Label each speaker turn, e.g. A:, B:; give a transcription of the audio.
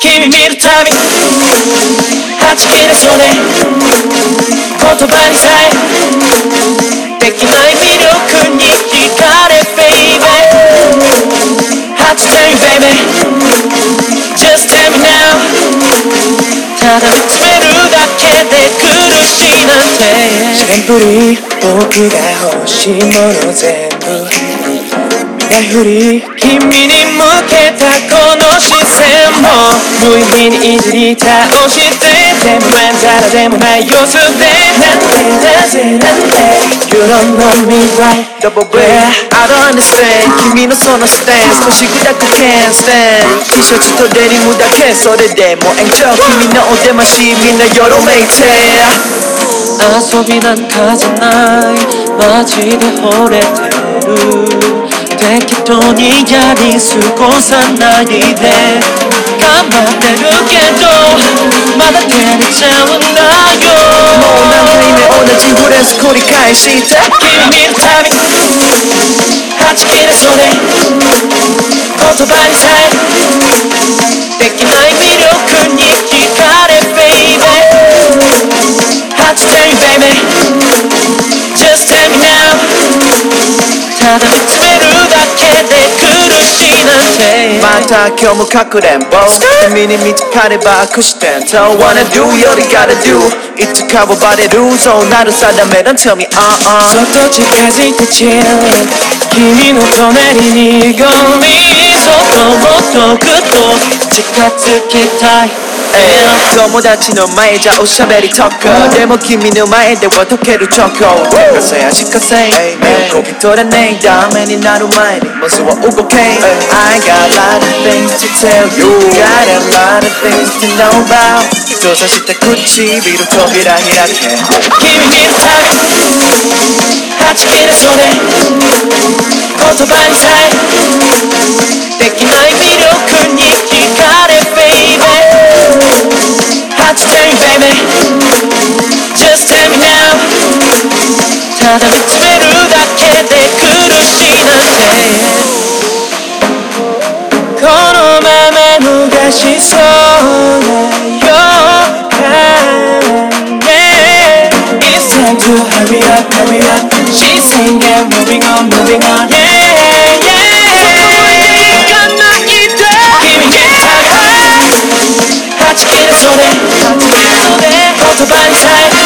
A: 君見るたびはじけるそれ言葉にさえできない魅力に惹かれ baby Hard to tell you baby Just tell me now ただ見つめるだけで苦しいなんて。
B: シンプル僕が欲しいもの全部。やふり
A: 君に向けたこの視線も無意味にいじり倒してでもまんざらでもない様子でなんでなぜなんで You don't know me right
B: Double breath
A: I don't understand. 君のそのスタンス腰砕く can't stand.
B: T シャツとデニムだけそれでも延長君のお出ましみんなよろめいて
A: 遊びなんかじゃないマジで惚れてる適当にやり過ごさないで。頑張ってるけどまだ照れちゃうんだよ。
B: もう何回目同じフレーズ繰り返して
A: 君見るたびはじけるそれ。言葉にさえできない魅力に惹かれ baby Hard to tell you baby Just tell me now ただ見つめるだて
B: また今日もかくれんぼ。君に見つかれば悪視点 Don't wanna do より gotta do. いつかはバレるそうなる定め Don't tell me uh uh
A: そっと近づいて chill 君の隣にゴミ。そっともっとぐっと近づきたい。
B: えー友達の前じゃおしゃべり特攻でも君の前では溶けるチョコかせ足かせこぎ取れねえダメになる前に。まずは動け I got a lot of things to tell you. Got a lot of things to know about. 閉ざした唇扉開け
A: 君見る。たびはじけるそれ言葉にさえ It's time to hurry up, hurry up She's saying yeah, moving on, moving on Yeah, yeah Give me time, hot, hot, hot, hot, hot, hot, hot, hot, hot, hot, hot, hot, hot, hot,